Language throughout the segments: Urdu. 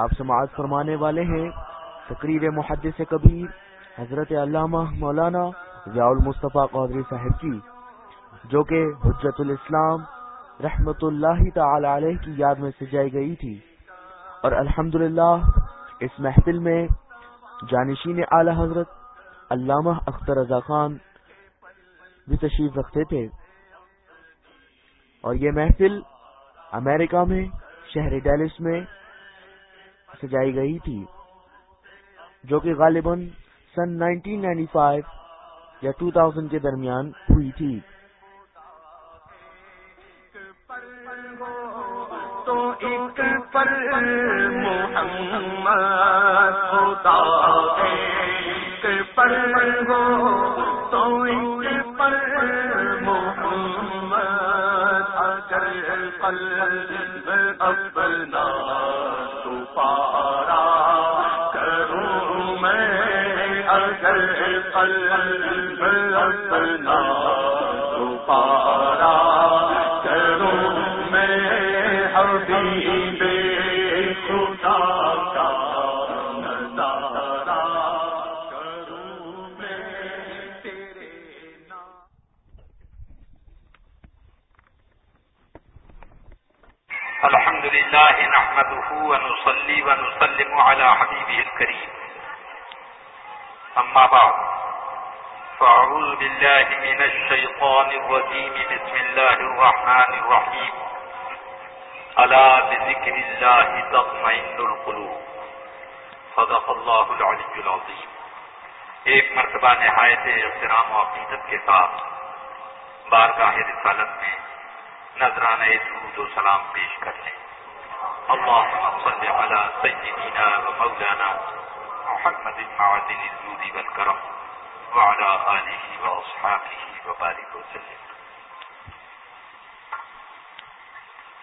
آپ سماعت فرمانے والے ہیں، تقریر محدث کبیر، حضرت علامہ مولانا ضیاء المصطفیٰ قدری صاحب کی، جو کہ حجت الاسلام رحمت اللہ تعالی علیہ کی یاد میں سجائی گئی تھی۔ اور الحمد اس محفل میں جانشین اعلی حضرت علامہ اختر رضا خان بھی تشریف رکھتے تھے۔ اور یہ محفل امریکہ میں، شہر ڈیلس میں سجائی گئی تھی، جو کہ غالباً سن 1995 یا 2000 کے درمیان ہوئی تھی۔ تو ایک پر محمد خدا ایک پر ہو تو ایک پر محمد اگر قلب اپنا پارا کروں میں اگر قلب اپنا تو پارا کروں میں حبیب ونصلي ونسلم على حبيبه الكريم أما بعد فأعوذ بالله من الشيطان الرجيم بسم الله الرحمن الرحيم ألا بذكر الله تطمئن القلوب. صدق الله العلي العظيم ایک مرتبہ نہایت احترام و عقیدت کے ساتھ بارگاہ رسالت میں نذرانہ درود و سلام پیش کر لیں اللهم صل على سيدنا ومولانا محمد معدن الجود والكرم وعلى آله وأصحابه وبارك وسلم.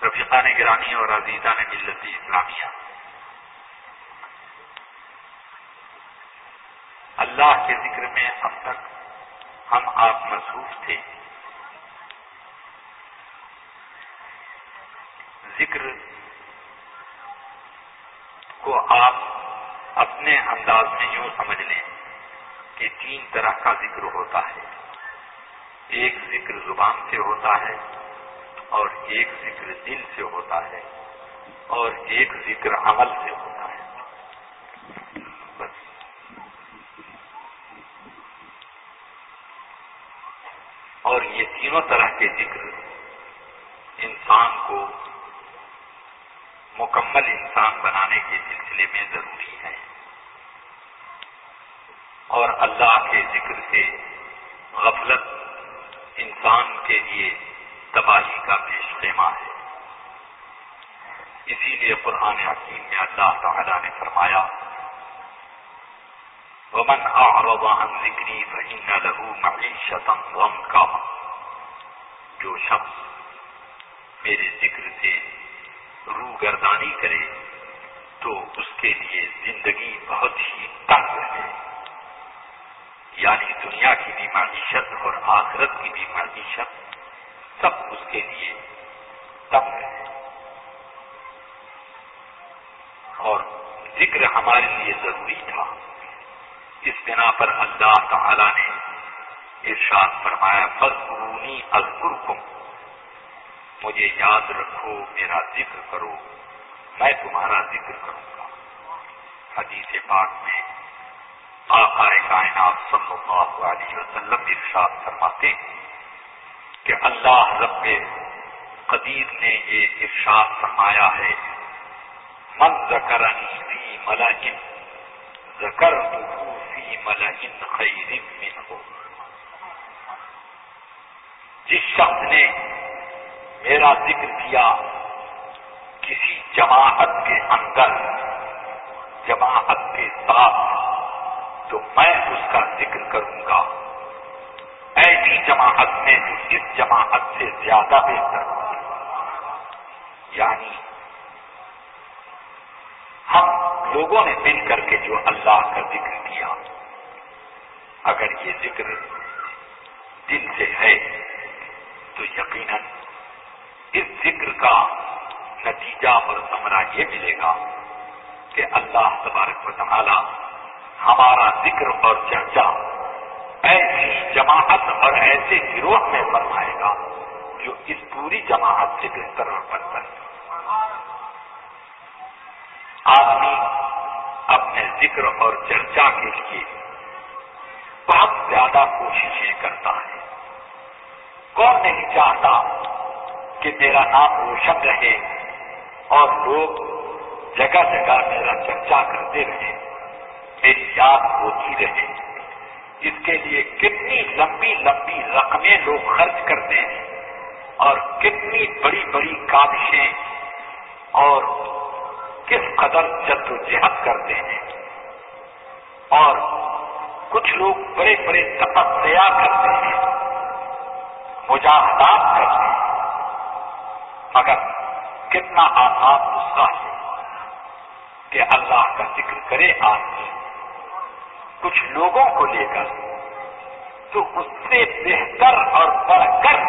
رفیقان گرانی اور عزیزان ملت اسلامیہ، اللہ کے ذکر میں اب تک ہم آپ مصروف تھے۔ ذکر کو آپ اپنے انداز میں یوں سمجھ لیں کہ تین طرح کا ذکر ہوتا ہے۔ ایک ذکر زبان سے ہوتا ہے اور ایک ذکر دل سے ہوتا ہے اور ایک ذکر عمل سے ہوتا ہے۔ بس۔ اور یہ تینوں طرح کے ذکر انسان کو مکمل انسان بنانے کے سلسلے میں ضروری ہے۔ اور اللہ کے ذکر سے غفلت انسان کے لیے تباہی کا پیش خیمہ ہے۔ اسی لیے قرآن حکیم میں اللہ تعالی نے فرمایا، ومن اعرض عن ذکری فإن له معیشتا ضنکا جو شخص میرے ذکر سے رو گردانی کرے تو اس کے لیے زندگی بہت ہی تنگ ہے یعنی دنیا کی بھی معیشت اور آخرت کی بھی معیشت سب اس کے لیے تنگ ہے اور ذکر ہمارے لیے ضروری تھا۔ اس بنا پر اللہ تعالی نے ارشاد فرمایا فضرونی ازرکم مجھے یاد رکھو، میرا ذکر کرو، میں تمہارا ذکر کروں گا۔ حدیث پاک میں آقا کائنات صلی اللہ علیہ وسلم ارشاد فرماتے کہ اللہ رب قدیر نے یہ ارشاد فرمایا ہے، من ذکرنی فی ملئن ذکر فی ملئن خیر من ہو جس شخص نے میرا ذکر کیا کسی جماعت کے اندر، جماعت کے ساتھ، تو میں اس کا ذکر کروں گا۔ ایسی جماعت میں جو اس جماعت سے زیادہ بہتر۔ یعنی ہم لوگوں نے مل کر کے جو اللہ کا ذکر کیا، اگر یہ ذکر دل سے ہے، تو یقیناً اس ذکر کا نتیجہ اور سمرا یہ ملے گا کہ اللہ تبارک و تعالی ہمارا ذکر اور چرچا ایسی جماعت اور ایسے گروہ میں فرمائے گا جو اس پوری جماعت سے بہتر اور برتر آدمی اپنے ذکر اور چرچا کے لیے بہت زیادہ کوششیں کرتا ہے۔ کون نہیں چاہتا کہ میرا نام روشن رہے اور لوگ جگہ جگہ میرا چرچا کرتے رہے۔ میری یاد ہوتی رہے۔ اس کے لیے کتنی لمبی لمبی رقمیں لوگ خرچ کرتے ہیں اور کتنی بڑی بڑی کابشیں اور کس قدر جد و جہد کرتے ہیں۔ اور کچھ لوگ بڑے بڑے تپسیا کرتے ہیں، مجاہدات کرتے ہیں۔ مگر کتنا آسان نسخہ ہے کہ اللہ کا ذکر کرے آدمی کچھ لوگوں کو لے کر، تو اس سے بہتر اور بڑھ کر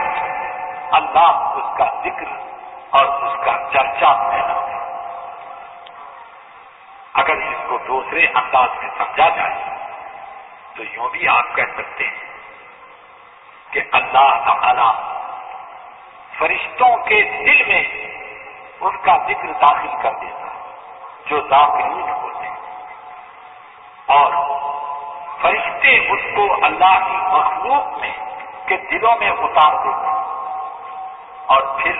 اللہ اس کا ذکر اور اس کا چرچا پیدا ہے اگر اس کو دوسرے انداز میں سمجھا جائے، تو یوں بھی آپ کہہ سکتے ہیں کہ اللہ تعالی فرشتوں کے دل میں ان کا ذکر داخل کر دیتا جو ذاکرین ہوتے ہیں۔ اور فرشتے اس کو اللہ کی مخلوق میں، کے دلوں میں اتار دیتے ہیں، اور پھر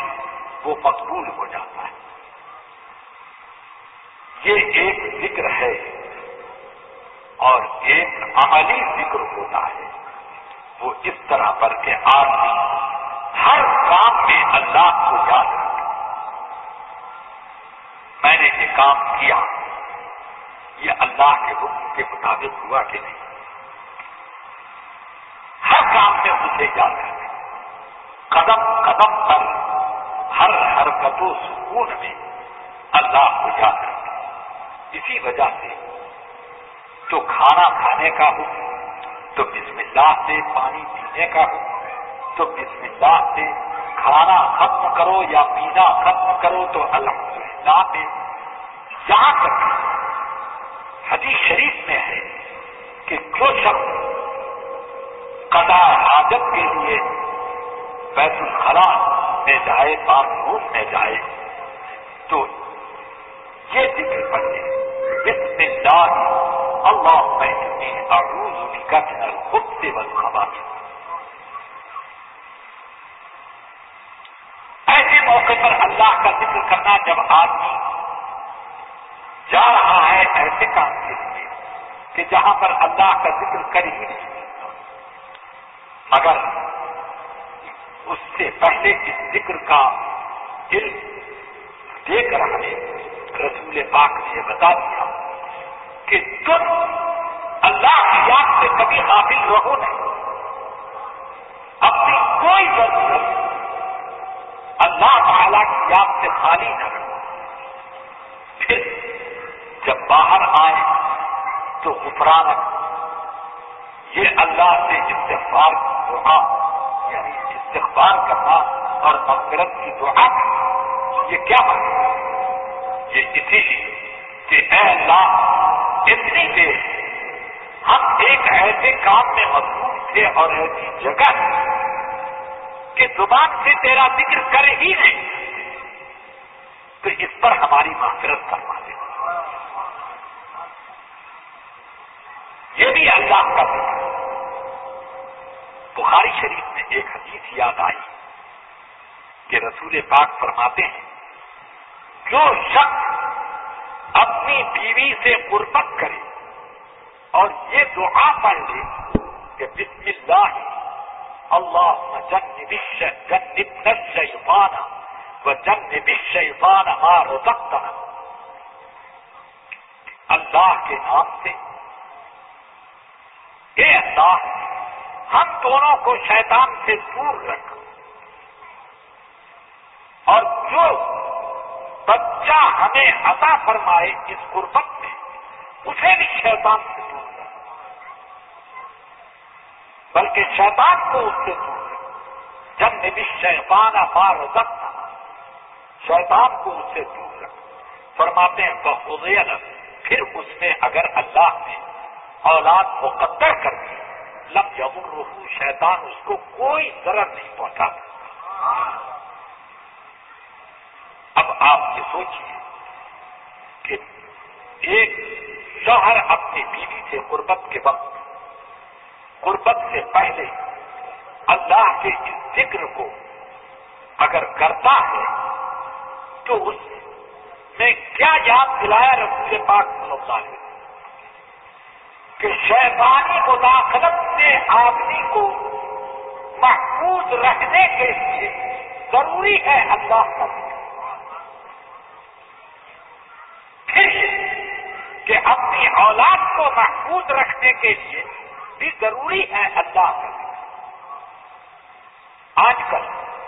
وہ مقبول ہو جاتا ہے۔ یہ ایک ذکر ہے، اور ایک عملی ذکر ہوتا ہے۔ وہ اس طرح پر کہ آدمی ہر کام میں اللہ کو یاد رکھے میں نے یہ کام کیا۔ یہ اللہ کے حکم کے مطابق ہوا کہ نہیں؟ ہر کام میں اسے یاد رکھے قدم قدم پر ہر حرکت و سکون میں اللہ کو یاد رکھے اسی وجہ سے تو کھانا کھانے کا حکم، تو بسم اللہ سے پانی پینے کا حکم تو بسم اللہ سے کھانا ختم کرو یا پینا ختم کرو تو الحمدللہ میں یہاں تک حدیث شریف میں ہے کہ جو شخص قضا حاجت کے لیے بیت الخلا میں جائے باتھ روم میں جائے تو یہ ذکر پڑھے بسم اللہ اللہ میں اعوذ بک من الخبث والخبائث ایسے موقع پر اللہ کا ذکر کرنا جب آدمی جا رہا ہے ایسے کام کے لیے کہ جہاں پر اللہ کا ذکر کر ہی نہیں مگر اس سے پہلے اس ذکر کا علم دے کر ہمیں رسول پاک نے بتا دیا کہ تم اللہ کی یاد سے کبھی حاصل رہو نہیں۔ اپنی کوئی ضرورت اللہ تعالی کی یاد سے خالی نہ رہو پھر جب باہر آئے تو غفران یہ اللہ سے استغفار کی دعا یعنی استغفار کرنا اور مغفرت کی دعا یہ کیا بات یہ اسی لیے کہ اے اللہ، اتنی دیر ہم ایک ایسے کام میں مصروف تھے اور ایسی جگہ کہ زبان سے تیرا ذکر کر ہی نہیں۔ تو اس پر ہماری معذرت کروا دے۔ یہ بھی اللہ کا ذکر۔ بخاری شریف میں ایک حدیث یاد آئی کہ رسول پاک فرماتے ہیں، جو شخص اپنی بیوی سے قربت کرے اور یہ دعا پڑھ لے کہ بسم اللہ اللهم جنب جنبنا الشيطان وجنب الشيطان ما رزقتنا. اللہ کے نام سے. اے اللہ، ہم دونوں کو شیطان سے دور رکھ. اور جو بچہ ہمیں عطا فرمائے اس قربت میں، اسے بھی شیطان سے دور بلکہ شیطان کو اس سے دور رکھ جب بھی شیطان افار رکھتا شیطان کو اس سے دور رکھ فرماتے ہیں بہت پھر اس میں اگر اللہ نے اولاد مقدر کر دی، لم یمر روح شیطان اس کو کوئی ضرر نہیں پہنچا اب آپ یہ سوچیے کہ ایک شوہر اپنی بیوی سے قربت کے وقت قربت سے پہلے اللہ کے اس ذکر کو اگر کرتا ہے، تو اس میں کیا یاد دلایا رسول پاک صلی اللہ علیہ وسلم؟ کہ شیطانی مداخلت سے آدمی کو محفوظ رکھنے کے لیے ضروری ہے اللہ کا پھر کہ اپنی اولاد کو محفوظ رکھنے کے لیے بھی ضروری ہے اللہ کا آج کل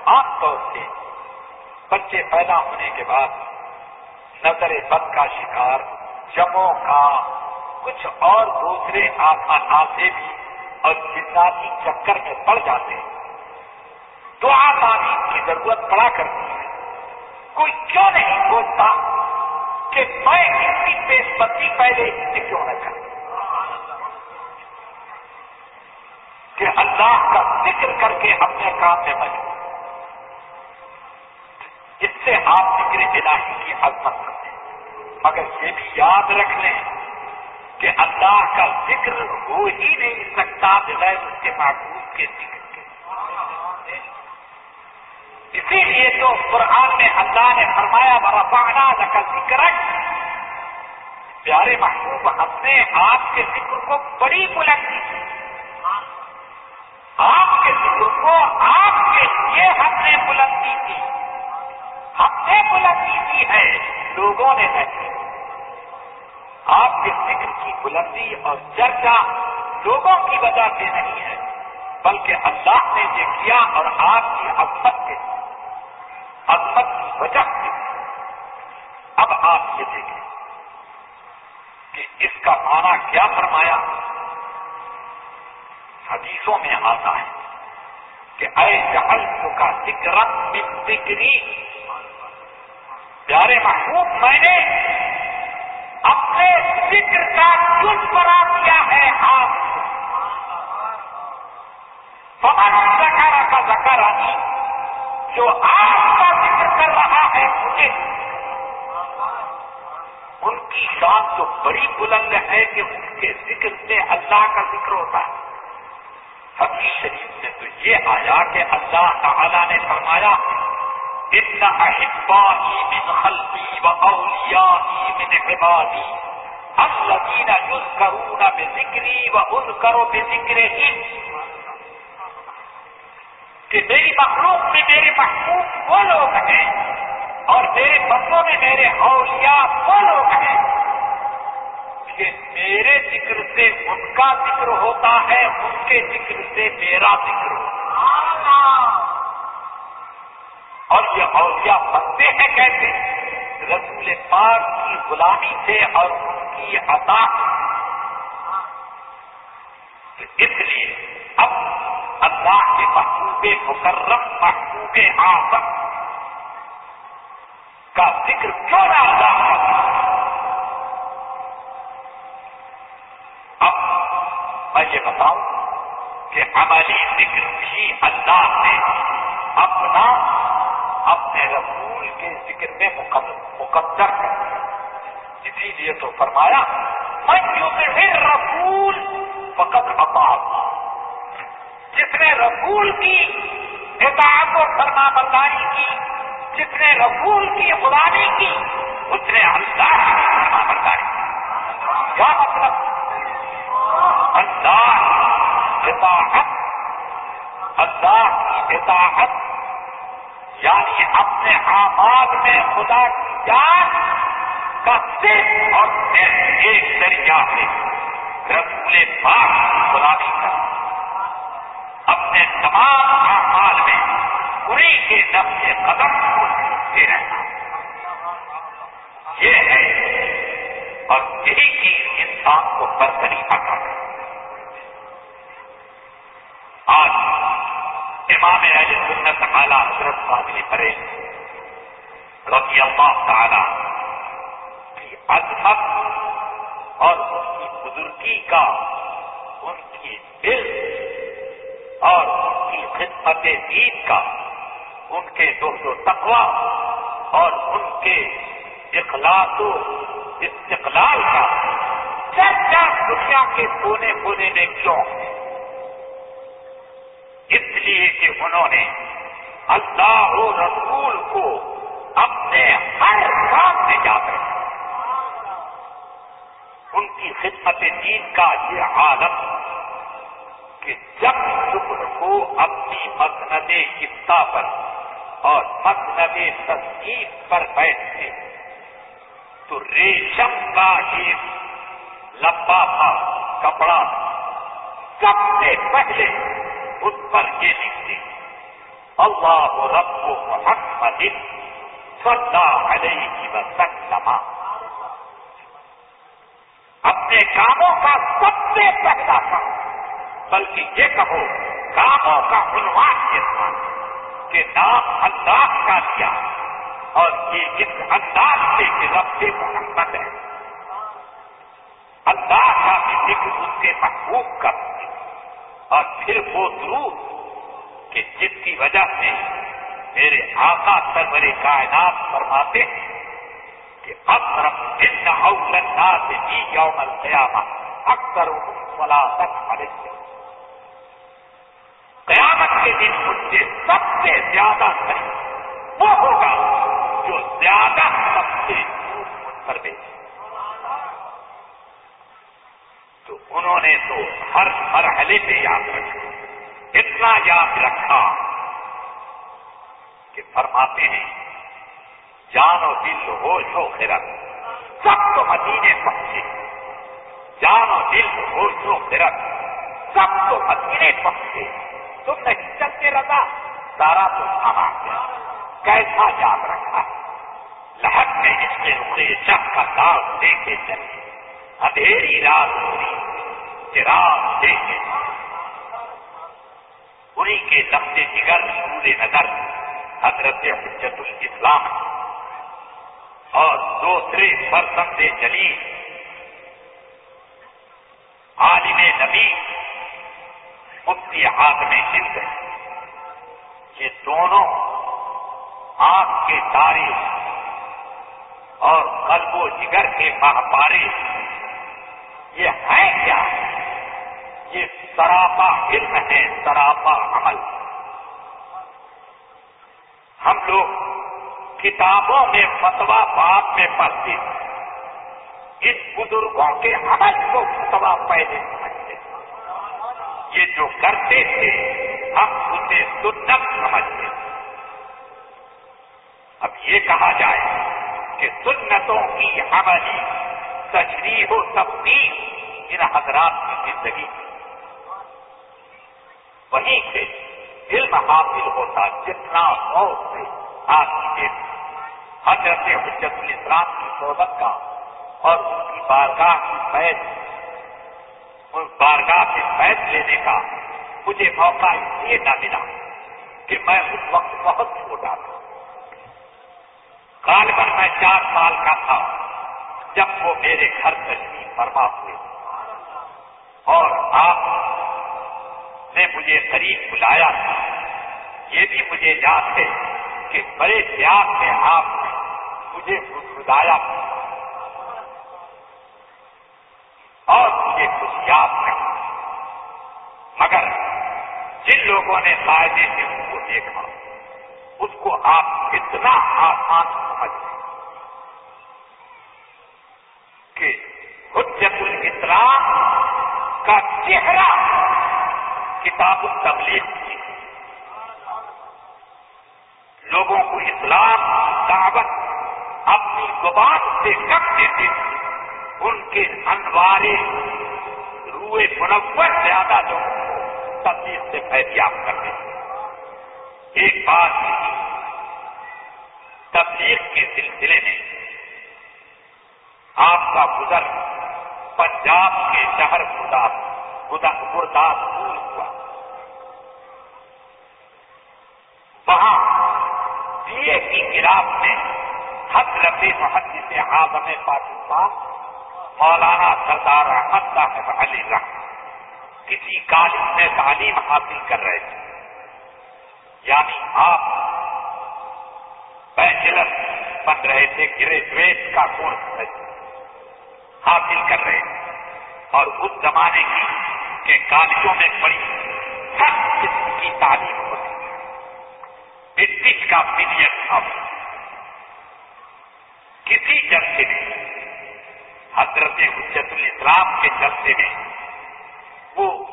عام طور سے بچے پیدا ہونے کے بعد نظر بد کا شکار، جموں کا کچھ اور دوسرے آسے بھی اور جناتی چکر میں پڑ جاتے ہیں۔ دعا تعلیم کی ضرورت پڑا کرتی ہے۔ کوئی کیوں نہیں سوچتا کہ میں اس کی پیش پہلے اس سے کیوں نہ کروں؟ کہ اللہ کا ذکر کر کے اپنے کام میں مجبور اس سے آپ ذکر الہی کی عظمت کرتے مگر یہ بھی یاد رکھ لیں کہ اللہ کا ذکر ہو ہی نہیں سکتا بغیر اس کے محبوب کے ذکر کے۔ اسی لیے تو قرآن میں اللہ نے فرمایا بڑا پانا کا ذکر پیارے محبوب، ہم نے آپ کے ذکر کو بڑی بلندی کی۔ آپ کے ذکر کو آپ کے لیے ہم نے بلندی کی ہم نے بلندی کی ہے۔ لوگوں نے نہیں۔ آپ کے ذکر کی بلندی اور چرچا لوگوں کی وجہ سے نہیں ہے، بلکہ اللہ نے یہ کیا اور آپ کی عظمت کے عظمت کی وجہ سے۔ اب آپ یہ دیکھیں کہ اس کا معنی کیا فرمایا۔ حدیثوں میں آتا ہے کہ اے جہل کا ذکر ذکری۔ پیارے محبوب، میں نے اپنے ذکر کا جز بنا دیا ہے آپ پمن زکار کا زکار آنی جو آپ کا ذکر کر رہا ہے مجھے۔ ان کی شان تو بڑی بلند ہے کہ ان کے ذکر سے اللہ کا ذکر ہوتا ہے۔ حقیق شریف میں تو یہ آیا کہ اللہ تعالی نے فرمایا، ان احبائی من خلقی و اولیائی من عبادی، الذین یذکرون بذکری و اذکر بذکرہم کہ میری مخلوق میں میرے محبوب وہ لوگ ہیں اور میرے بندوں میں میرے اولیاء وہ لوگ ہیں۔ کہ میرے ذکر سے ان کا ذکر ہوتا ہے، ان کے ذکر سے میرا ذکر ہوتا ہے۔ اور یہ اولیاء بنتے ہیں کیسے؟ رسول پاک کی غلامی سے اور ان کی عطا تو اس لیے اب اللہ کے محبوب مکرم، محبوب آسم کا ذکر کیوں نہ اللہ اب میں یہ بتاؤں کہ عملی ذکر بھی اللہ نے اپنا اپنے رسول کے ذکر میں مقدر کر اسی لیے تو فرمایا میں رسول فقط اطاعت جس نے رسول کی اطاعت و فرما برداری کی، جس نے رسول کی غلامی کی، اس نے اللہ کی فرما برداری کی۔ کیا مطلب؟ اللہ اطاعت، اللہ کی اطاعت یعنی اپنے آباد میں خدا کی جان کا صرف اور صرف ایک دریا ہے۔ رسول پاک غلامی کا اپنے تمام اعمال میں پوری کے نفس قدم کو سیکھتے رہنا۔ یہ ہے اور یہی چیز انسان کو برتری پاتا ہے آج امام اہل سنت اعلیٰ حضرت قابل پرے رضی اللہ تعالی کی عظمت اور ان کی بزرگی کا ان کی دل اور ان کی خدمت دین کا ان کے دوست و تقوا اور ان کے اخلاص و استقلال کا چرچا دنیا کے کونے کونے میں کیوں؟ ہے کہ انہوں نے اللہ و رسول کو اپنے ہر کام میں جا کر ان کی خدمت دین کا یہ عالم کہ جب شکر کو اپنی مسند کتا پر اور مسند تصدیق پر بیٹھتے تو ریشم کا ایک لمبا تھا کپڑا سب سے پہلے اس پر یہ لکھتے اللہ رب محمد صلی علیہ وسلم. اپنے کاموں کا سب سے پہلا تھا بلکہ یہ کہو، کاموں کا عنوان یہ تھا کہ نام اللہ کا دیا اور یہ اس انداز سے کہ رب محمد ہے، اللہ کا بھی ذکر اس سے محبوب کر اور پھر وہ درود کہ جس کی وجہ سے میرے آقا سرور کائنات فرماتے ہیں کہ اکثر ان اولا سے بھی یوم القیامہ اکثر فلاطت علیہ. قیامت کے دن مجھ سے سب سے زیادہ قریب وہ ہوگا جو زیادہ سب سے کر دے تو انہوں نے تو ہر مرحلے پہ یاد رکھا، اتنا یاد رکھا کہ فرماتے ہیں، جان و دل ہوش و خرت سب تو مدینے پہنچے جان و دل ہوش و خرت سب تو مدینے پہنچے تم نہیں چلتے رہتا سارا تو سامان گیا کیسا یاد رکھا۔ لہر میں اس کے رخے شخ کا داغ دیکھے چلے۔ اندھیری رات ہوئی۔ چراغ دیکھے انہیں کے لفظ جگر پورے نظر حضرت حجت الاسلام اور دوسرے برسند جلیل، عالم نبی، مفتی آدم ہند یہ دونوں آنکھ کے تارے اور قلب و جگر کے ماہپارے یہ ہے کیا؟ یہ سراپا علم ہے، سراپا عمل۔ ہم لوگ کتابوں میں فتوا بعد میں پڑھتے اس بزرگوں کے عمل کو فتوا پہلے سمجھتے یہ جو کرتے تھے ہم اسے سنت سمجھتے اب یہ کہا جائے کہ سنتوں کی عملی تشریح و تفریح ان حضرات کی زندگی وہیں سے علم حاصل ہوتا جتنا موت سے آج حضرت حجت الاسلام کی صحبت کا اور ان کی بارگاہ کی فیض، ان بارگاہ سے فیض لینے کا مجھے موقع اس لیے نہ ملا کہ میں اس وقت بہت چھوٹا تھا۔ غالباً میں چار سال کا تھا جب وہ میرے گھر تشریف فرما ہوئے۔ اور آپ نے مجھے قریب بلایا تھا۔ یہ بھی مجھے یاد ہے کہ بڑے پیار میں آپ نے مجھے گزایا تھا اور مجھے کچھ یاد نہیں۔ مگر جن لوگوں نے فائدے سے ان کو دیکھا، اس کو آپ اتنا آسان سمجھ لیں کہ حجت الاسلام کا چہرہ کتاب التبلیغ. کی لوگوں کو اسلام، دعوت، اپنی زبان سے کب دیتے تھے ان کے انوارے روئے منور زیادہ لوگوں کو تبدیل سے فیضیاب کرتے تھے ایک بات تبلیغ کے سلسلے میں آپ کا گزر پنجاب کے شہر گرداس پور ہوا۔ وہاں ڈی اے کی گراف میں حضرت محدث اعظم پاکستان، مولانا سردار احمد صاحب علی رحم، کسی کالج میں تعلیم حاصل کر رہے تھے۔ یعنی آپ بیچلر بن رہے تھے، گریجویٹ کا کورس حاصل کر رہے تھے۔ اور اس زمانے کی کے کالجوں میں بڑی ہر قسم کی تعلیم ہوتی ہے۔ برٹش کا پیریڈ تھا کسی جلسے میں حضرت حجت الاسلام کے جلسے میں وہ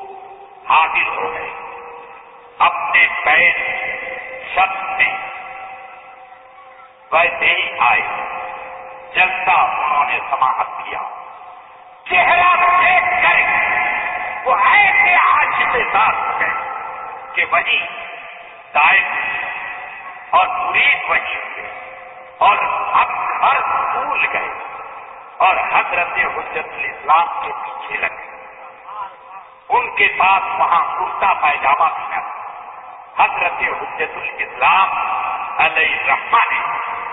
حاضر ہو گئے۔ اپنے پیر شخص میں ویسے ہی آئے۔ جلسہ انہوں نے سماعت کیا۔ چہرہ دیکھ کر وہ ایسے آج کے ساتھ ہو گئے کہ وہی دائر اور مرید وہی ہوئے اور اب گھر بھول گئے اور حضرت حجت الاسلام کے پیچھے لگے۔ ان کے پاس وہاں کرتا پائجامہ بھی نہ حضرت حجت الاسلام علیہ الرحمہ نے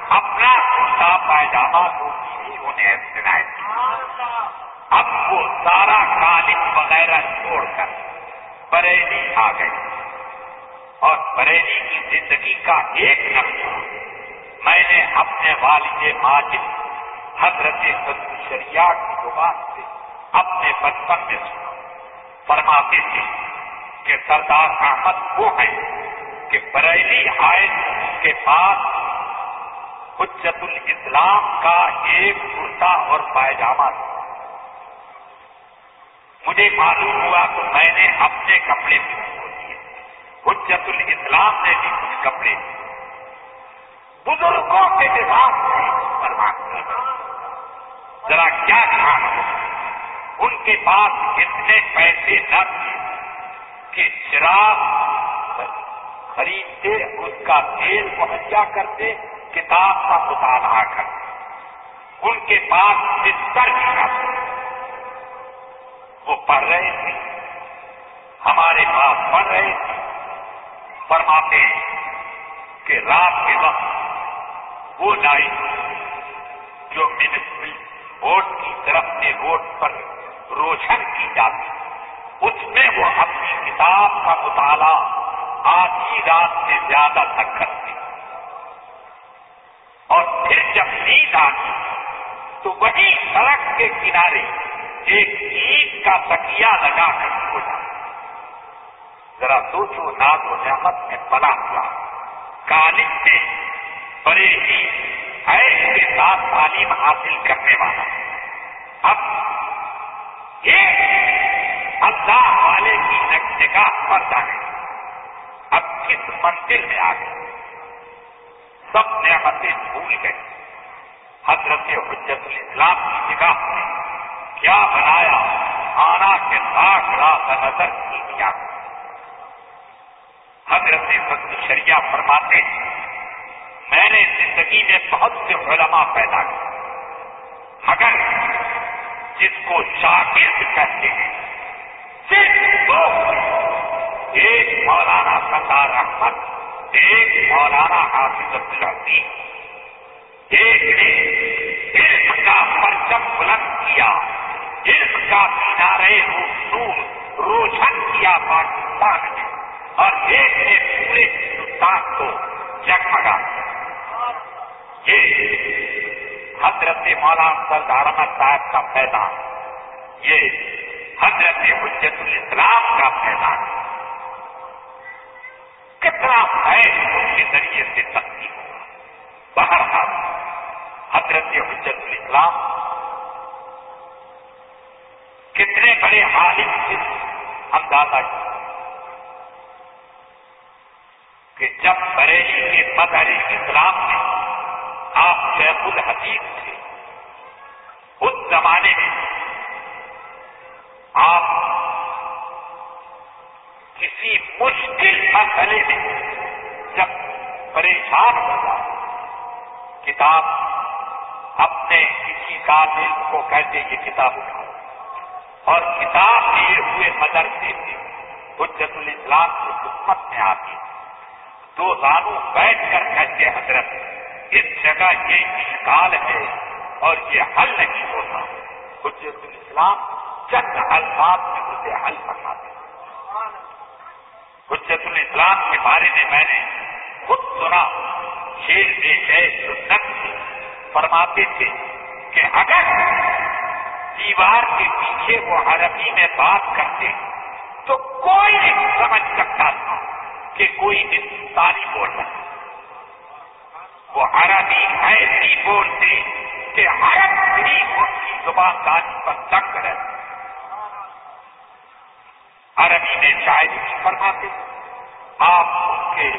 اپنا کرتا پائجامہ تو بھی انہیں سنائے اب وہ سارا کالج وغیرہ چھوڑ کر بریلی آ گئی اور بریلی کی زندگی کا ایک نقشہ میں نے اپنے والد ماجد حضرت شریعہ کی زبان سے اپنے بچپن میں سنا۔ فرماتے تھے کہ سردار احمد وہ ہیں کہ بریلی آئے کے پاس حجت الاسلام کا ایک کرتا اور پائجامہ تھا۔ مجھے معلوم ہوا تو میں نے اپنے کپڑے بھی چھوڑ دیے۔ حجت الاسلام نے بھی کچھ کپڑے بزرگوں کے لباس میں برباد کر ذرا کیا دھیان ہو ان کے پاس اتنے پیسے نہ تھے کہ شراب خریدتے، اس کا تیل مہیا کرتے، کتاب کا مطالعہ کرتے۔ ان کے پاس بستر بھی نہ تھے۔ وہ پڑھ رہے تھے۔ ہمارے پاس پڑھ رہے تھے۔ فرماتے کہ رات کے وقت وہ لائٹ جو میونسپل بورڈ کی طرف سے روڈ پر روشن کی جاتی، اس میں وہ اپنی کتاب کا مطالعہ آدھی رات سے زیادہ تک کرتے۔ اور پھر جب نیند آتی تو وہی سڑک کے کنارے ایک عید کا تکیا لگا کر سو ذرا سوچو ناز و نعمت میں بنا ہوا کالج میں بڑے ہی عیش کے ساتھ تعلیم حاصل کرنے والا۔ اب ایک اللہ والے کی نگاہ پر جانے۔ اب کس منزل میں آ گئے؟ سب نعمتیں بھول گئی حضرت حجت الاسلام کی نگاہ میں کیا بنایا؟ آنا کے ساتھ رات نظر کی دیا۔ حضرت فضل شریعہ فرماتے ہیں، میں نے زندگی میں بہت سے علماء پیدا کیا مگر جس کو شاگرد کہتے ہیں، صرف دو۔ ایک مولانا سردار احمد ایک مولانا حافظ العزیز ایک نے علم کا پرچم بلند کیا۔ علم کا کنارے روشن روشن کیا پاکستان میں۔ اور ایک نے پورے ہندوستان کو جگمگا یہ حضرت مولانا سردار احمد صاحب کا پیدان یہ حضرت حجت الاسلام کا پیدان کتنا ہے اس کے ذریعے سے تقسیم ہوگا بہرحال حضرت حجت الاسلام کتنے بڑے عالم تھے۔ ہم دادا کی کہ جب بریلی کے مدر اسلام نے آپ شیخ الحدیث تھے، اس زمانے میں آپ کسی مشکل مسئلے میں جب پریشان ہو کتاب اپنے کسی کامل کو کہتے، یہ کتاب اٹھاؤ۔ اور کتاب لیے ہوئے مدرسے سے حجت الاسلام کی خدمت میں آتی دو زانو بیٹھ کر کہتے حضرت، اس جگہ یہ اشکال ہے اور یہ حل نہیں ہوتا۔ حجت الاسلام چند الفاظ میں اسے حل کرواتے حجت الاسلام کے بارے میں میں نے خود سنا۔ شیر میں گئے تو فرماتے تھے کہ اگر دیوار کے پیچھے وہ عربی میں بات کرتے تو کوئی نہیں سمجھ سکتا تھا کہ کوئی ہندوستانی بول رہا وہ عربی ایسی بولتے کہ عرب بھی ان کی زبان داری پر تک رہے۔ عربی میں شاید بھی فرماتے آپ ان کے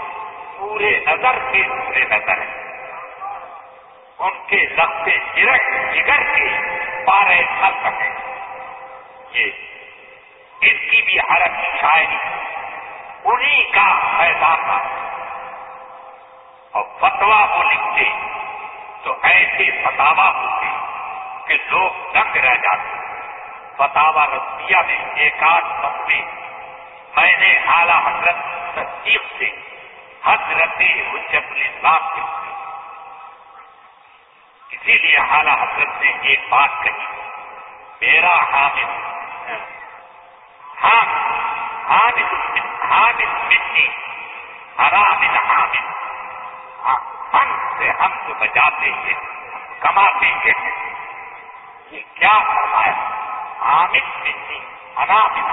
پورے نظر کے پورے نظر ہیں۔ ان کے لفتے جرک جگر کے بارہ خلق ہیں یہ ان کی بھی عربی شاعری انہی کا تھا اور فتوا وہ لکھتے تو ایسے فتوا ہوتے کہ لوگ دنگ رہ جاتے فتوا رسیہ میں ایک آدھ مسئلے میں نے اعلی حضرت تصدیق سے حضرت حجت الاسلام کے اسی لیے اعلی حضرت نے ایک بات کہی۔ میرا حامد حامد حامد مٹی حرامد حامد ہاں، ہم سے ہم تو بجاتے ہیں کماتے ہیں۔ یہ کیا فرمایا؟ حامد مٹی حرامد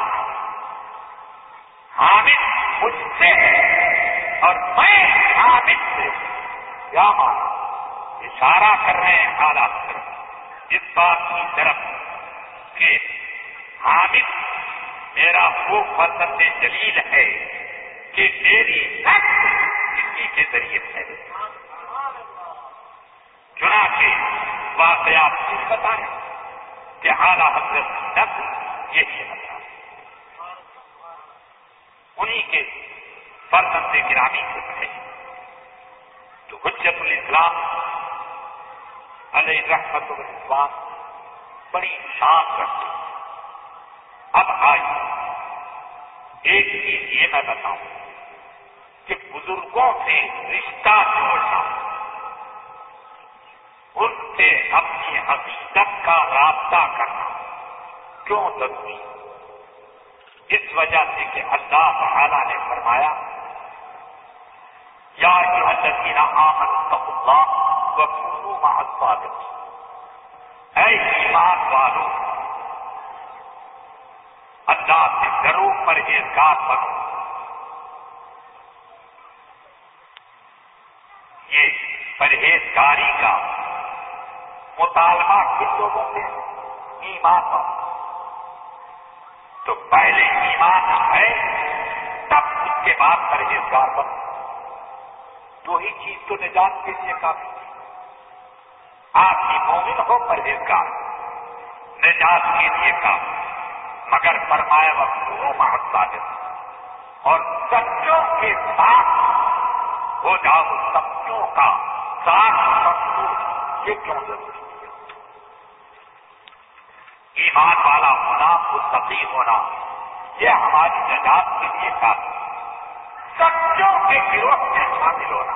حامد مجھ سے اور میں حامد سے کیا مانا؟ اشارہ کر رہے ہیں حالات اس بات کی طرف کہ حامد میرا وہ پسند جلیل ہے کہ میری اسی کے ذریعے پھیلے چنانچہ واقعات کچھ بتائیں کہ اعلیٰ حضرت نقل یہی بتا انہی کے فرزند گرامی سے پڑھے تو حجت الاسلام علیہ رحمت الاسلام بڑی شان رکھتے اب آئی ایک چیز یہ میں بتاؤں کہ بزرگوں سے رشتہ جوڑنا، ان سے اپنی حقیقت کا رابطہ کرنا کیوں ضروری؟ اس وجہ سے کہ اللہ تعالی نے فرمایا، یا الذین آمنوا اللہ وکونوا مع الصادقین اے ایمان والو، اللہ سے ڈرو پرہیزگار بنو۔ یہ پرہیزگاری کا مطالبہ کن لوگوں سے ایمان والوں۔ تو پہلے ایمان ہے، تب اس کے بعد پرہیزگار بنو۔ دو ہی چیز تو نجات کے لیے کافی۔ آپ کی مومن ہو پرہیزگار۔ نجات کے لیے کافی مگر فرمایا وقت دونوں محت اور سچوں کے ساتھ ہو جاؤ، سچوں کا ساتھ سب یہ کیوں ضروری ہے؟ ایمان والا ہونا مستقیم ہونا، یہ ہماری نجات کے لیے کافی سچوں کے گروہ میں شامل ہونا،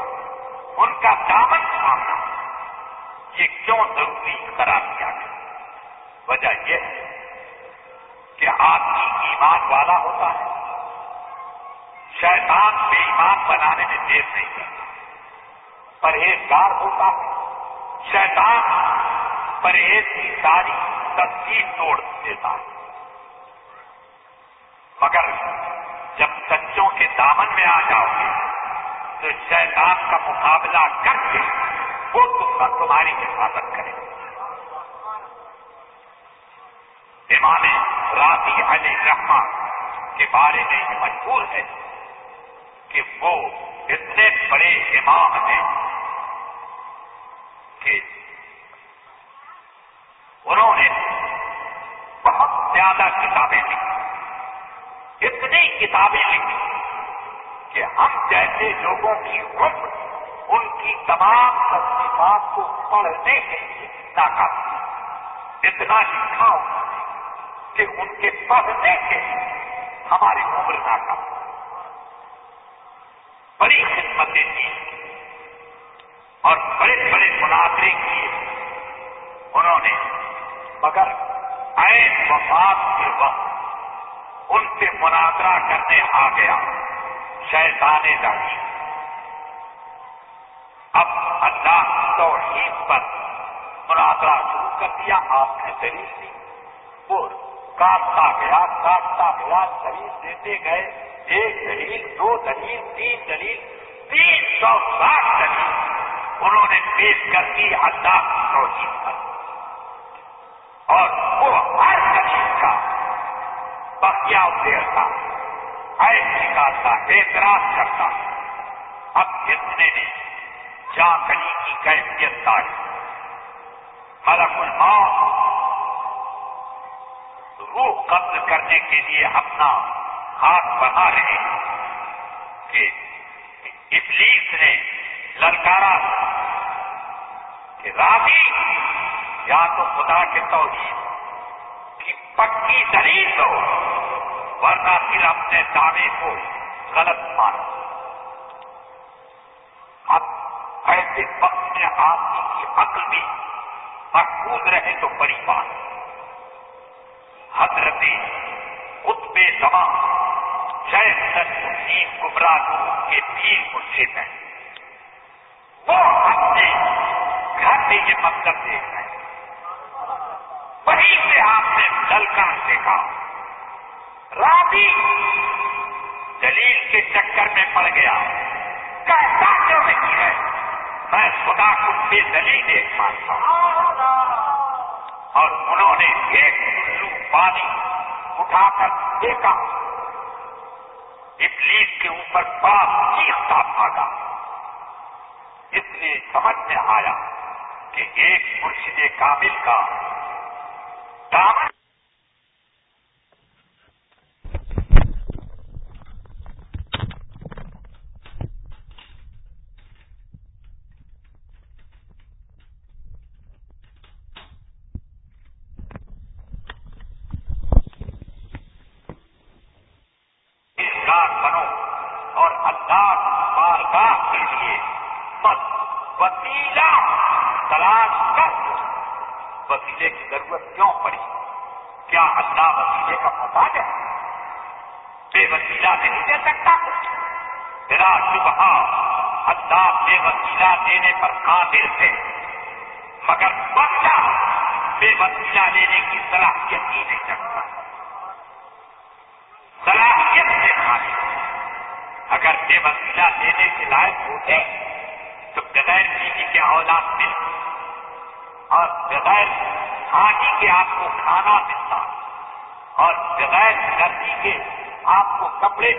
ان کا دامن تھامنا کیوں ضروری قرار دیا گیا؟ وجہ یہ ہے کہ آدمی ایمان والا ہوتا ہے۔ شیطان بے ایمان بنانے میں دیر نہیں کرتا۔ پرہیزگار ہوتا ہے۔ شیطان پرہیز کی ساری تصویر توڑ دیتا ہے۔ مگر جب سچوں کے دامن میں آ جاؤ گے، تو شیطان کا مقابلہ کر کے وہ تم تمہاری حفاظت کرے۔ امام راتی علی رحمان کے بارے میں یہ مشہور ہے کہ وہ اتنے بڑے امام ہیں کہ انہوں نے بہت زیادہ کتابیں لکھی۔ اتنی کتابیں لکھی کہ ہم جیسے لوگوں کی عمر ان کی تمام تصدیقات کو پڑھنے کے ناکافی اتنا لکھا کہ ان کے پڑھنے کے ہماری عمر ناکافی بڑی خدمتیں دی اور بڑے بڑے مناظرے کیے۔ انہوں نے مگر این وفات کے وقت ان سے مناظرہ کرنے آ گیا شیطان داری اب اللہ توحید پر مناظرہ شروع کر دیا۔ آپ نے دلیل دی وہ کاٹتا گیا کاٹتا گیا دلیل دیتے گئے۔ ایک دلیل، دو دلیل، تین دلیل، تین سو ساٹھ دلیل انہوں نے پیش کر دی اللہ توحید پر۔ اور وہ ہر دلیل کا بقیا دیرتا ایس نکالتا، اعتراض کرتا۔ اب جتنے نے چاندنی کی کیفیت داری ملک الموت۔ روح قبض کرنے کے لیے اپنا ہاتھ بڑھا رہے کہ ابلیس نے للکارا کہ راضی یا تو خدا کے توحید کی پکی دلیل دو، ورنہ پھر اپنے دعوے کو غلط مانو اب ایسے وقت میں آدمی کی عقل بھی محفوظ رہے تو بڑی بات۔ حضرت خطب زمان شیخ الدین کبرا کے پیر مرشد ہیں۔ وہ اپنے گھر میں یہ مطلب دیکھ رہے ہیں۔ وہیں سے آپ نے دلکا دیکھا۔ راضی دلیل کے چکر میں پڑ گیا۔ کیسا کیوں نہیں ہے؟ میں خدا کو بے دلیل دیکھ مانتا ہوں۔ اور انہوں نے ایک کلو پانی اٹھا کر دیکھا۔ ابلیس کے اوپر بڑا چیختا بھاگا اس لیے سمجھ میں آیا کہ ایک مرشد کامل کا دامن بنو اور اللہ بارگاہ کے لیے مت وسیلہ تلاش کر وسیلے کی ضرورت کیوں پڑی کیا اللہ وسیلے کا محتاج ہے بے وسیلہ نہیں دے سکتا میرا شبہ اللہ بے وسیلہ دینے پر قادر تھے مگر بچہ بے وسیلہ لینے کی صلاحیت ہی نہیں رکھتا صلاحیت سے خالی اگر بے وسیلہ دینے کے لائق ہوتے تو بغیر بیوی کے اولاد مل اور بغیر کھانے کے آپ کو کھانا ملتا اور بغیر گردی کے آپ کو کپڑے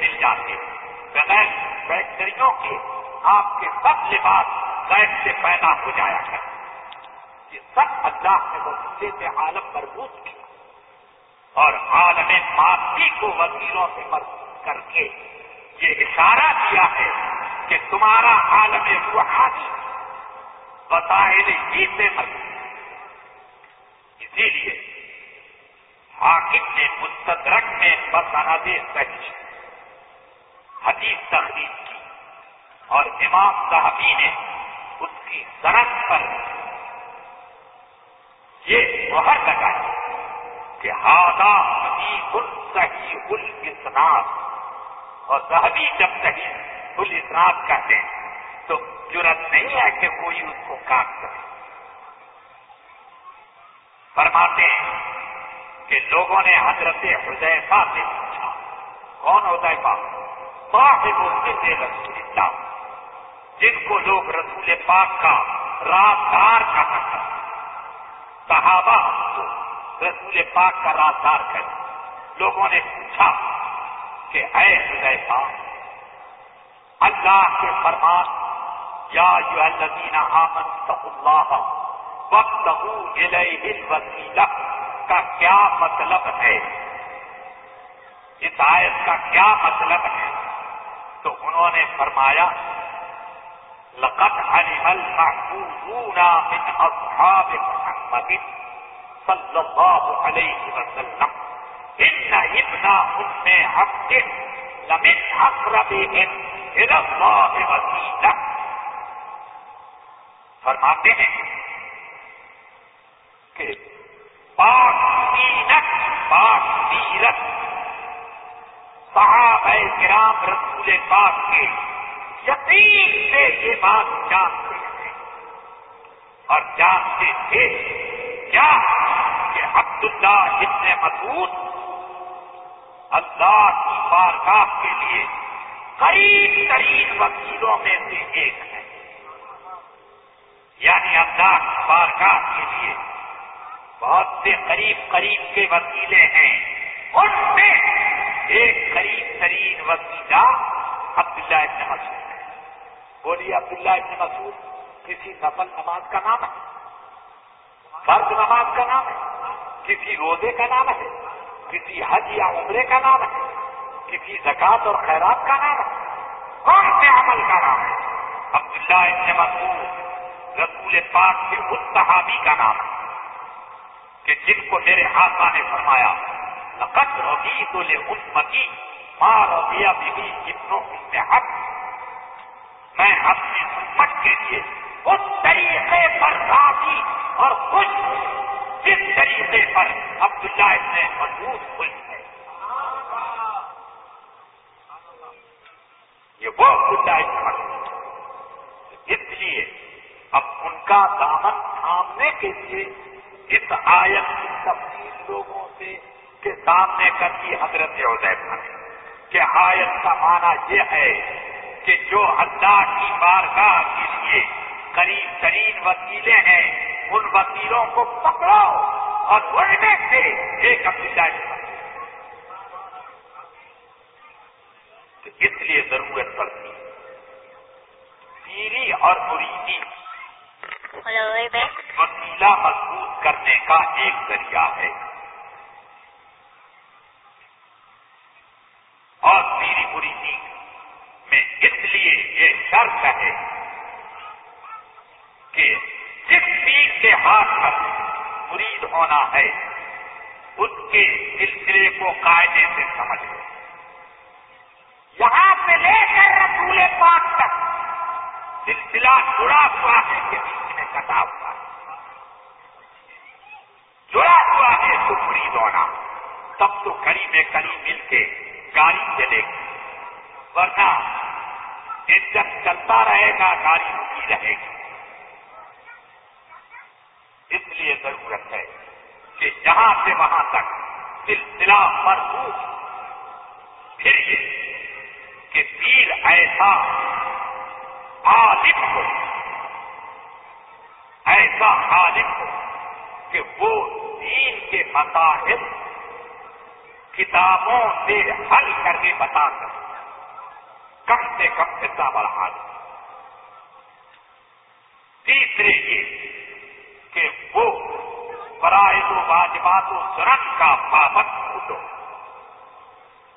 مل بغیر فیکٹریوں کے آپ کے سب لباس غیر سے پیدا ہو جایا کرتے۔ یہ سب اللہ نے وسیلے سے عالم مربوط کیا اور عالم مادی کو وزیروں سے مربوط کر کے یہ اشارہ کیا ہے کہ تمہارا عالم روحانی وسائل ہی سے مربوط اسی لیے حاکم نے مستدرک میں بساناد صحیح حدیث تخلیق کی اور امام صاحبی نے اس کی سڑک پر یہ مہر لگائی کہ ہادا حدیث صحیح الاسناد اور صحابی جب صحیح الاسناد کہتے ہیں تو ضرورت نہیں ہے کہ کوئی اس کو کاٹ سکے۔ فرماتے ہیں کہ لوگوں نے حضرت حذیفہ سے پوچھا، کون ہوتا ہے صاحب سے رسول اللہ جن کو لوگ رسول پاک کا رازدار کا کرتے صحابہ کو رسول پاک کا رازدار کہتے لوگوں نے پوچھا کہ اے حذیفہ، اللہ کے فرمان، یا جو الذین آمن اللہ وقت الوسیلہ کا کیا مطلب ہے؟ اس آیت کا کیا مطلب ہے؟ تو انہوں نے فرمایا، لقد علم المحفوظون من اصحاب محمد صلی اللہ علیہ وسلم ان ابن ام حق لمن اقربهم الى اللہ وسیلہ. فرماتے ہیں کہ پاک سینت پاک سیرت صحابہ کرام رسول پاک کے یقین سے یہ بات جانتے ہیں اور جانتے تھے کیا کہ عبداللہ ابن مسعود اللہ کی بارگاہ کے لیے قریب ترین وکیلوں میں سے ایک ہے یعنی اللہ کی بارگاہ کے لیے بہت سے قریب قریب کے وکیلے ہیں۔ ان میں ایک قریب ترین وکیلا عبداللہ ابن مسعود۔ بولیے، عبداللہ ابن مسعود، کسی نفل نماز کا نام ہے؟ فرض نماز کا نام ہے؟ کسی روزے کا نام ہے؟ کسی حج یا عمرے کا نام ہے؟ کسی زکات اور خیرات کا نام ہے؟ کون سے عمل کا نام ہے؟ عبداللہ ابن مسعود، رسول پاک کے اس صحابی کا نام ہے۔ کہ جن کو میرے آقا نے فرمایا لقد روی تو لے امتی ماں رویا بیوی میں حق میں اپنی امت کے لیے اس طریقے پر راضی اور خوش ہوں جس طریقے پر عبداللہ ابن مضبوط خوش ہے۔ یہ وہ عبداللہ ابن مضبوط اس لیے اب ان کا دامن تھامنے کے لیے اس آیت کی تفصیل لوگوں سے کے سامنے کر دی حضرت عزیفہ نے کہ آیت کا معنی یہ ہے کہ جو اللہ کی بارگاہ کے لیے قریب ترین وکیلے ہیں ان وکیلوں کو پکڑو اور ان میں سے ایک عبداللہ تو اس لیے ضرورت پڑتی پیری اور مریدی وکیلا مضبوط کرنے کا ایک ذریعہ ہے۔ اور پیری مریدی میں اس لیے یہ شرط ہے کہ جس پیر کے ہاتھ پر مرید ہونا ہے، اس کے سلسلے کو قاعدے سے سمجھ لو۔ یہاں سے لے کر رسول پاک تک سلسلہ جڑا ہوا ہے کہ بیچ میں کٹا ہوا ہے۔ جڑا ہوا ہے تو مرید ہونا، تب تو کڑی میں کڑی مل کے گاڑی چلے گی ورنہ جب چلتا رہے گا، گاڑی رکی رہے گی۔ اس لیے ضرورت ہے کہ جہاں سے وہاں تک سلسلہ مربوط پھر یہ کہ پیر ایسا عالم ہو، ایسا عالم ہو کہ وہ دین کے مسائل کتابوں سے حل کر کے بتا سکے کم سے کم اتنا بڑھا دیں تیسرے یہ کہ وہ فرائض و واجبات و سرن کا پابند ہو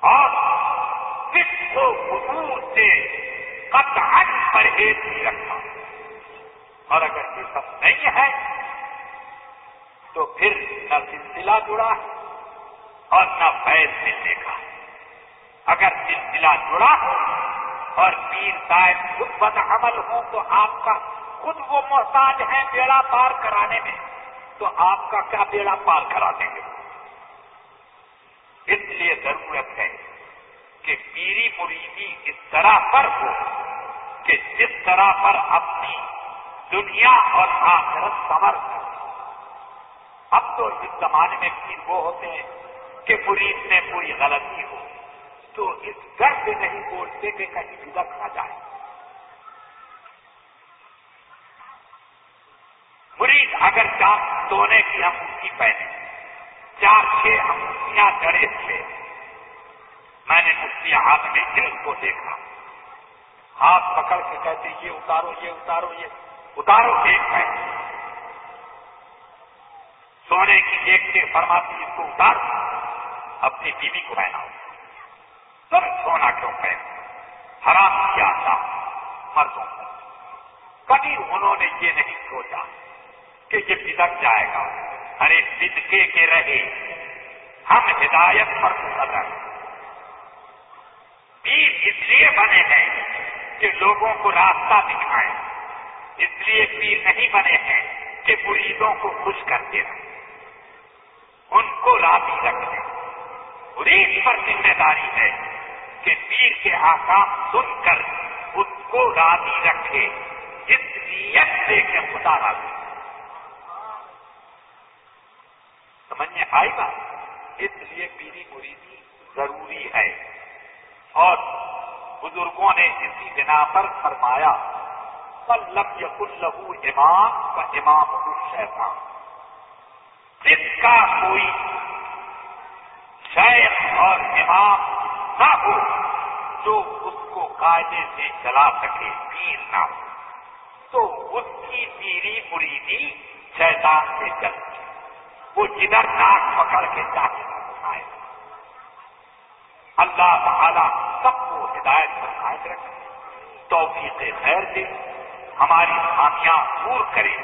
اور کس کو حضور سے قطعا پرہیز بھی رکھا اور اگر یہ سب نہیں ہے، تو پھر نہ سلسلہ جڑا ہے۔ اور نہ فیض ملنے کا اگر سلسلہ جڑا ہو اور پیر صاحب خود بد عمل ہوں تو آپ کا خود وہ محتاج ہیں بیڑا پار کرانے میں۔ تو آپ کا کیا بیڑا پار کرا دیں گے؟ اس لیے ضرورت ہے کہ پیری مریدی اس طرح پر ہو کہ جس طرح پر اپنی دنیا اور آخرت سمر کر۔ اب تو اس زمانے میں پیر وہ ہوتے ہیں کہ مرید میں کوئی غلطی ہو، تو اس ڈر سے نہیں بولتے کہ کہیں بدک نہ جائے۔ مریض اگر چار سونے کی انگوٹھی پہنے، چار چھ انگوٹیاں ڈرے تھے میں نے مفتی ہاتھ میں علم کو دیکھا۔ ہاتھ پکڑ کے کہتے، یہ اتارو یہ اتارو یہ اتارو ایک میں سونے کی دیکھتے فرماتی، اس کو اتار اپنی بیوی کو پہنا تم سونا کیوں پہن حرام کیا تھا مردوں کو؟ کبھی انہوں نے یہ نہیں سوچا کہ یہ بدک جائے گا۔ ارے بدکے کے رہے۔ ہم ہدایت پر مقرر پیر اس لیے بنے ہیں کہ لوگوں کو راستہ دکھائیں۔ اس لیے پیر نہیں بنے ہیں کہ مریدوں کو خوش کرتے رہیں ان کو راضی رکھیں۔ مرید پر ذمہ داری ہے کہ پیر کے آکام سن کر اس کو راضی رکھے اس نیت سے کہ خدا راضی سمجھنے آئے گا اس لیے پیری مریدی ضروری ہے۔ اور بزرگوں نے اسی بنا پر فرمایا لب یقل لہو امام و امام شیطان جس کا کوئی شیخ اور امام نہ ہو جو اس کو قاعدے سے چلا سکے، پیر نہ ہو۔ تو اس کی پیری مریدی شیطان سے چلتی وہ جدھر ناک پکڑ کے چاہے اٹھائے اللہ تعالی سب کو ہدایت پر قائد رکھے۔ توفیق خیر دے۔ ہماری خامیاں پور کرے۔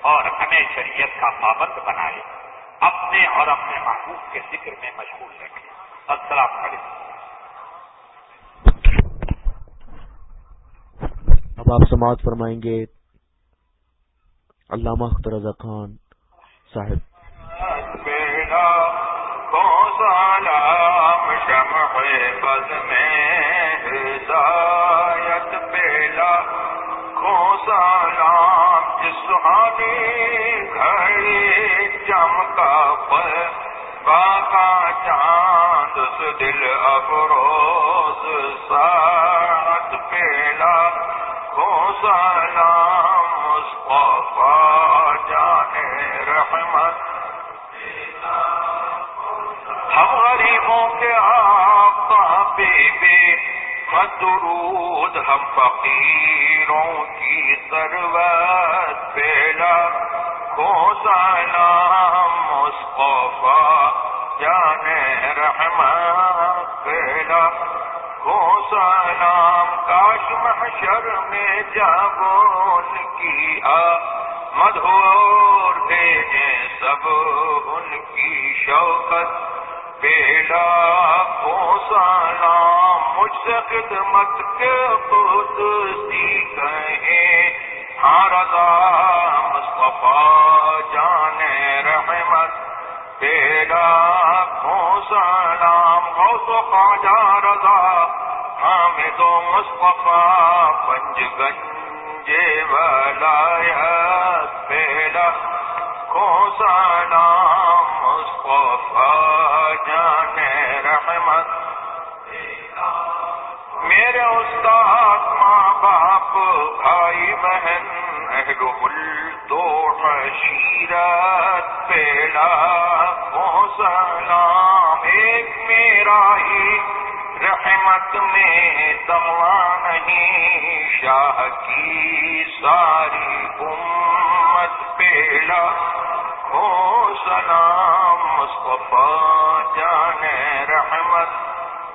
اور ہمیں شریعت کا پابند بنائے۔ اپنے اور اپنے محبوب کے ذکر میں مشغول رکھے السلام علیکم۔ اب آپ سماعت فرمائیں گے۔ علامہ رضا خان صاحب۔ ہدایت بیلا کھو سالام گھڑی چمکا پر باقا چاند دل ابروز ساعت بیلا کھو سالام مصطفیٰ جانے رحمت۔ ہم غریبوں کے آپ بے مدرود ہم فقیروں کی سروت پیلا کو سلام مصطفیٰ، جان رحمت پیلا کو سلام کاش محشر میں جب ان کی آ مدھور بھیجے سب ان کی شوقت بیلا کو سلام مجھ سے خدمت کے خود سی کہیں ہاں رضا مصطفیٰ۔ بیلا کو سلام ہو تو خواجہ رضا ہمیں تو مصطفیٰ پنج گنجے ولایت بیلا کو سلام مصطفیٰ جان رحمت۔ میرے استاد ماں باپ، بھائی بہن، اہل دو شیرت پیلا سلام ایک میرا ہی رحمت میں دوا نہیں شاہ کی ساری امت پیلا ہو سلام مصطفیٰ جان رحمت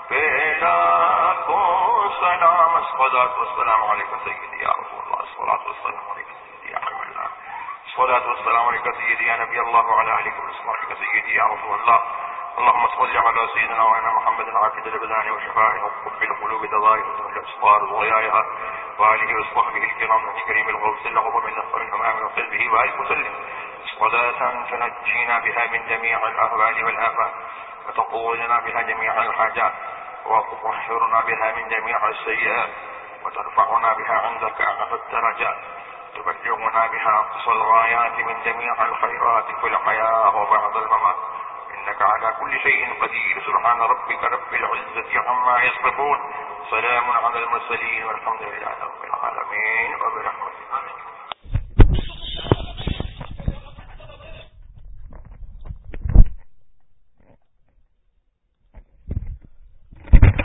پیلا کو سلام الصلاة والسلام عليك سيدي يا رسول الله الصلاة والسلام عليك سيدي يا حبيب الله الصلاة والسلام عليك سيدي يا نبي الله وعلى آلك وصحبه سيدي يا رسول الله. اللهم صل على سيدنا وعلى محمد العاقد البدان وشفائه وقف القلوب دضائه والابصار وضيائها وآله وصحبه الكرام الكريم الغوث له ومن نفر الأمام وقلبه وآله وسلم صلاة تنجينا بها من جميع الأهوال والآفات وتقول لنا بها جميع الحاجات وتطهرنا بها من جميع السيئات وترفعنا بها عندك أعلى الدرجات. تبلغنا بها أقصى الغايات من جميع الخيرات في الحياة وبعد الممات إنك على كل شيء قدير. سبحان ربك رب العزة عما يصفون. سلام على المرسلين والحمد لله رب العالمين. وبرحمته آمين